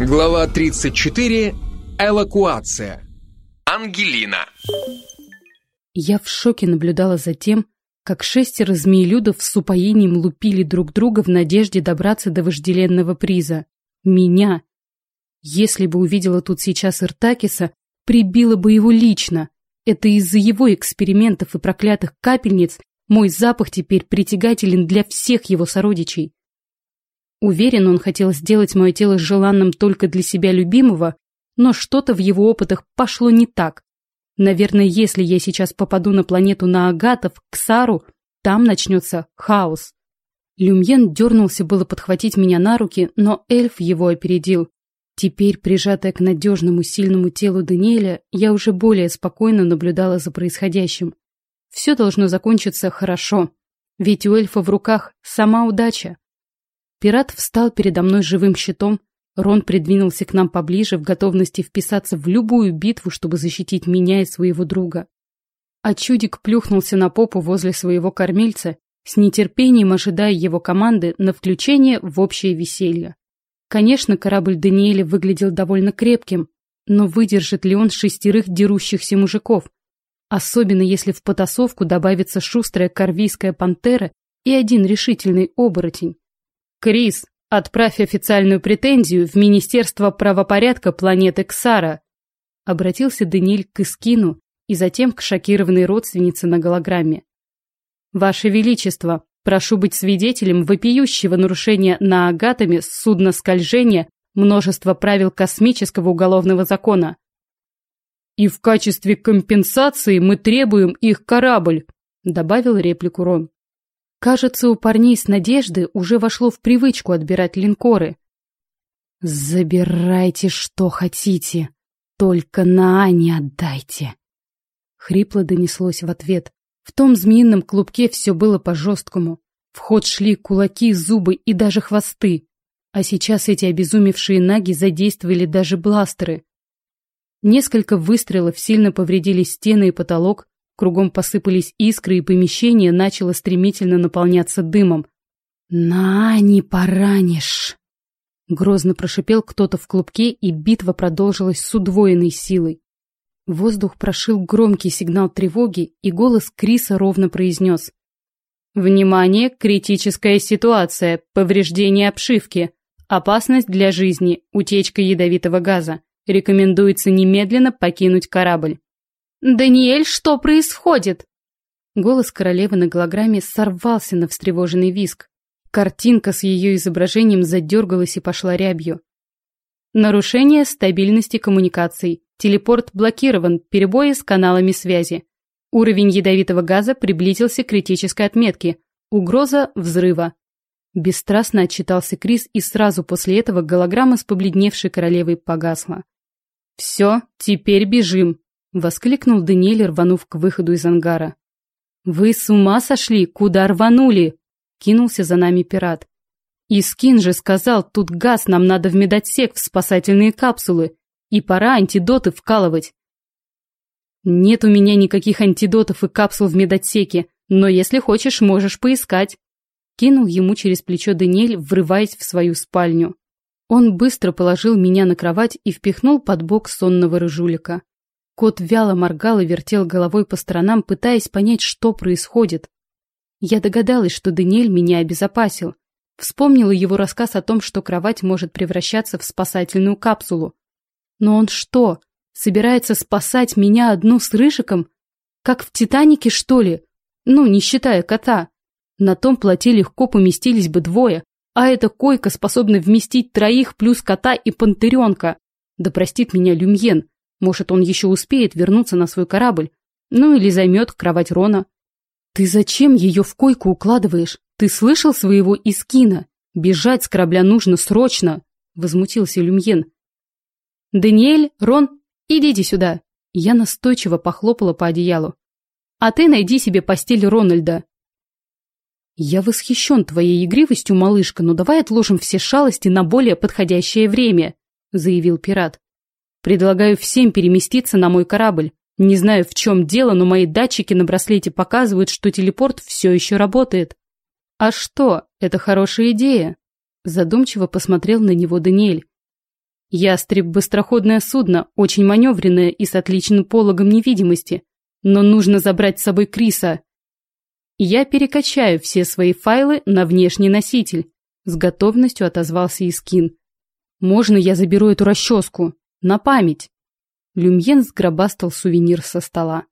Глава 34. Эвакуация. Ангелина. Я в шоке наблюдала за тем, как шестеро змеелюдов с упоением лупили друг друга в надежде добраться до вожделенного приза. Меня. Если бы увидела тут сейчас Иртакиса, прибила бы его лично. Это из-за его экспериментов и проклятых капельниц мой запах теперь притягателен для всех его сородичей. Уверен, он хотел сделать мое тело желанным только для себя любимого, но что-то в его опытах пошло не так. Наверное, если я сейчас попаду на планету Наагатов, к Сару, там начнется хаос. Люмьен дернулся было подхватить меня на руки, но эльф его опередил. Теперь, прижатая к надежному сильному телу Даниэля, я уже более спокойно наблюдала за происходящим. Все должно закончиться хорошо, ведь у эльфа в руках сама удача. Пират встал передо мной живым щитом. Рон придвинулся к нам поближе в готовности вписаться в любую битву, чтобы защитить меня и своего друга. А чудик плюхнулся на попу возле своего кормильца, с нетерпением ожидая его команды на включение в общее веселье. Конечно, корабль Даниэля выглядел довольно крепким, но выдержит ли он шестерых дерущихся мужиков? Особенно если в потасовку добавится шустрая корвийская пантера и один решительный оборотень. Крис, отправь официальную претензию в Министерство правопорядка планеты Ксара. Обратился Даниэль к Искину и затем к шокированной родственнице на голограмме. Ваше Величество, прошу быть свидетелем вопиющего нарушения на агатами судна скольжения множества правил космического уголовного закона. И в качестве компенсации мы требуем их корабль, добавил реплику Рон. Кажется, у парней с надежды уже вошло в привычку отбирать линкоры. «Забирайте, что хотите, только на Ане отдайте!» Хрипло донеслось в ответ. В том змеином клубке все было по-жесткому. В ход шли кулаки, зубы и даже хвосты. А сейчас эти обезумевшие наги задействовали даже бластеры. Несколько выстрелов сильно повредили стены и потолок, Кругом посыпались искры, и помещение начало стремительно наполняться дымом. «На, не поранишь!» Грозно прошипел кто-то в клубке, и битва продолжилась с удвоенной силой. Воздух прошил громкий сигнал тревоги, и голос Криса ровно произнес. «Внимание! Критическая ситуация! Повреждение обшивки! Опасность для жизни! Утечка ядовитого газа! Рекомендуется немедленно покинуть корабль!» «Даниэль, что происходит?» Голос королевы на голограмме сорвался на встревоженный виск. Картинка с ее изображением задергалась и пошла рябью. Нарушение стабильности коммуникаций. Телепорт блокирован, перебои с каналами связи. Уровень ядовитого газа приблизился к критической отметке. Угроза взрыва. Бесстрастно отчитался Крис, и сразу после этого голограмма с побледневшей королевой погасла. «Все, теперь бежим», Воскликнул Даниэль, рванув к выходу из ангара. «Вы с ума сошли? Куда рванули?» Кинулся за нами пират. «Искин же сказал, тут газ, нам надо в медотсек, в спасательные капсулы. И пора антидоты вкалывать». «Нет у меня никаких антидотов и капсул в медотсеке, но если хочешь, можешь поискать». Кинул ему через плечо Даниэль, врываясь в свою спальню. Он быстро положил меня на кровать и впихнул под бок сонного рыжулика. Кот вяло моргал и вертел головой по сторонам, пытаясь понять, что происходит. Я догадалась, что Даниэль меня обезопасил. Вспомнила его рассказ о том, что кровать может превращаться в спасательную капсулу. Но он что, собирается спасать меня одну с Рыжиком? Как в «Титанике», что ли? Ну, не считая кота. На том плоте легко поместились бы двое, а эта койка способна вместить троих плюс кота и пантеренка. Да простит меня Люмьен, может, он еще успеет вернуться на свой корабль, ну или займет кровать Рона. Ты зачем ее в койку укладываешь? Ты слышал своего Искина? Бежать с корабля нужно срочно, возмутился Люмьен. Даниэль, Рон, идите сюда. Я настойчиво похлопала по одеялу. А ты найди себе постель Рональда. Я восхищен твоей игривостью, малышка, но давай отложим все шалости на более подходящее время, заявил пират. Предлагаю всем переместиться на мой корабль. Не знаю, в чем дело, но мои датчики на браслете показывают, что телепорт все еще работает. А что, это хорошая идея? Задумчиво посмотрел на него Даниэль. Ястреб – быстроходное судно, очень маневренное и с отличным пологом невидимости. Но нужно забрать с собой Криса. Я перекачаю все свои файлы на внешний носитель. С готовностью отозвался Искин. Можно я заберу эту расческу? На память. Люмьен сгробастал сувенир со стола.